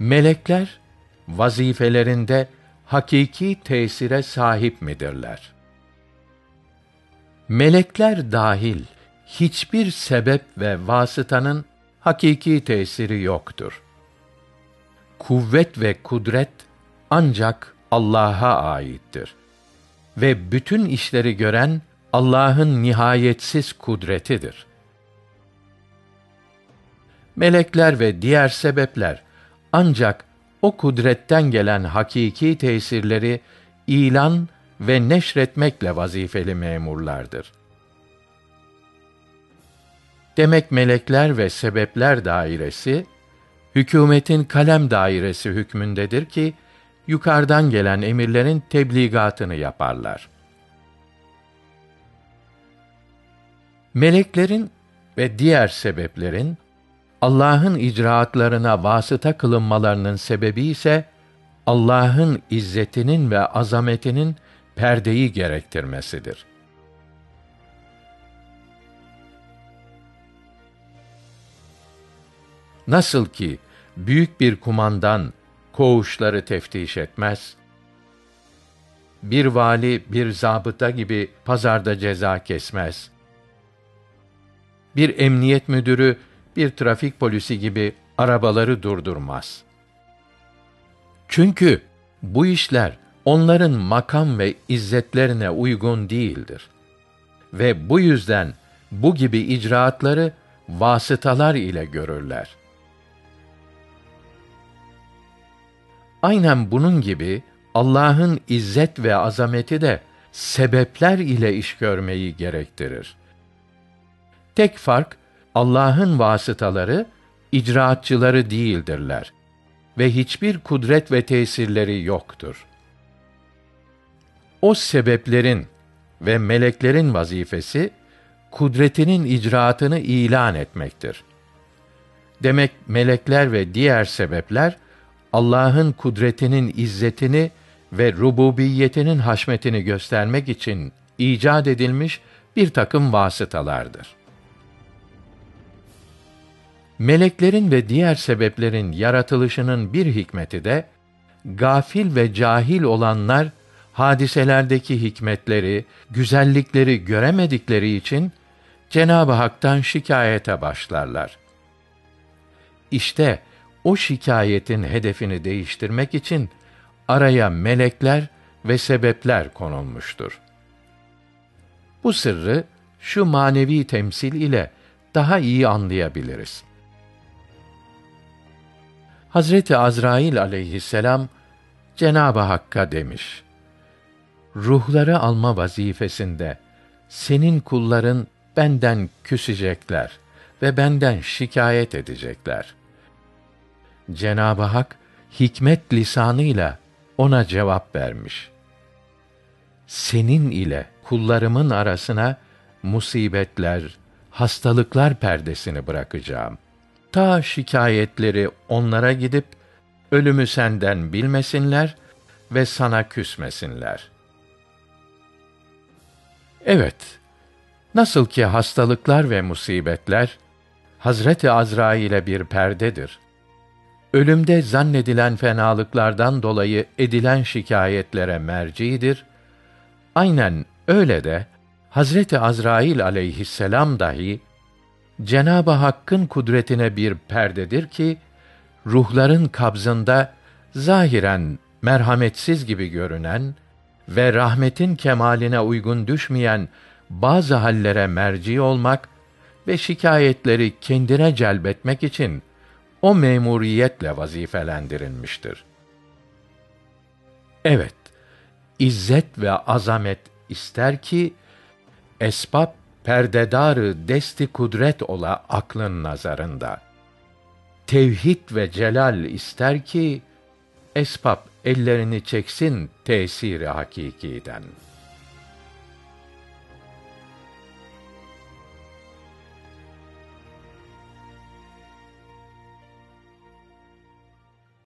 Melekler vazifelerinde hakiki tesire sahip midirler? Melekler dahil hiçbir sebep ve vasıtanın hakiki tesiri yoktur. Kuvvet ve kudret ancak Allah'a aittir ve bütün işleri gören Allah'ın nihayetsiz kudretidir. Melekler ve diğer sebepler ancak o kudretten gelen hakiki tesirleri ilan ve neşretmekle vazifeli memurlardır. Demek melekler ve sebepler dairesi hükümetin kalem dairesi hükmündedir ki yukarıdan gelen emirlerin tebligatını yaparlar. Meleklerin ve diğer sebeplerin Allah'ın icraatlarına vasıta kılınmalarının sebebi ise Allah'ın izzetinin ve azametinin perdeyi gerektirmesidir. Nasıl ki büyük bir kumandan koğuşları teftiş etmez, bir vali bir zabıta gibi pazarda ceza kesmez. Bir emniyet müdürü bir trafik polisi gibi arabaları durdurmaz. Çünkü bu işler onların makam ve izzetlerine uygun değildir. Ve bu yüzden bu gibi icraatları vasıtalar ile görürler. Aynen bunun gibi Allah'ın izzet ve azameti de sebepler ile iş görmeyi gerektirir. Tek fark Allah'ın vasıtaları icraatçıları değildirler ve hiçbir kudret ve tesirleri yoktur. O sebeplerin ve meleklerin vazifesi kudretinin icraatını ilan etmektir. Demek melekler ve diğer sebepler Allah'ın kudretinin izzetini ve rububiyetinin haşmetini göstermek için icat edilmiş bir takım vasıtalardır. Meleklerin ve diğer sebeplerin yaratılışının bir hikmeti de gafil ve cahil olanlar hadiselerdeki hikmetleri, güzellikleri göremedikleri için Cenab-ı Hak'tan şikayete başlarlar. İşte o şikayetin hedefini değiştirmek için araya melekler ve sebepler konulmuştur. Bu sırrı şu manevi temsil ile daha iyi anlayabiliriz. Hazreti Azrail aleyhisselam Cenab-ı Hakk'a demiş: Ruhları alma vazifesinde senin kulların benden küsecekler ve benden şikayet edecekler. Cenab-ı Hak hikmet lisanıyla ona cevap vermiş. Senin ile kullarımın arasına musibetler, hastalıklar perdesini bırakacağım. Ta şikayetleri onlara gidip ölümü senden bilmesinler ve sana küsmesinler. Evet, nasıl ki hastalıklar ve musibetler Hazreti Azrail'e bir perdedir ölümde zannedilen fenalıklardan dolayı edilen şikayetlere mercidir. Aynen öyle de Hazreti Azrail aleyhisselam dahi Cenab-ı Hakk'ın kudretine bir perdedir ki ruhların kabzında zahiren merhametsiz gibi görünen ve rahmetin kemaline uygun düşmeyen bazı hallere merci olmak ve şikayetleri kendine celbetmek için o memuriyetle vazifelendirilmiştir. Evet, izzet ve azamet ister ki esbab perdedarı desti kudret ola aklın nazarında. Tevhid ve celal ister ki esbab ellerini çeksin tesiri hakikiden.''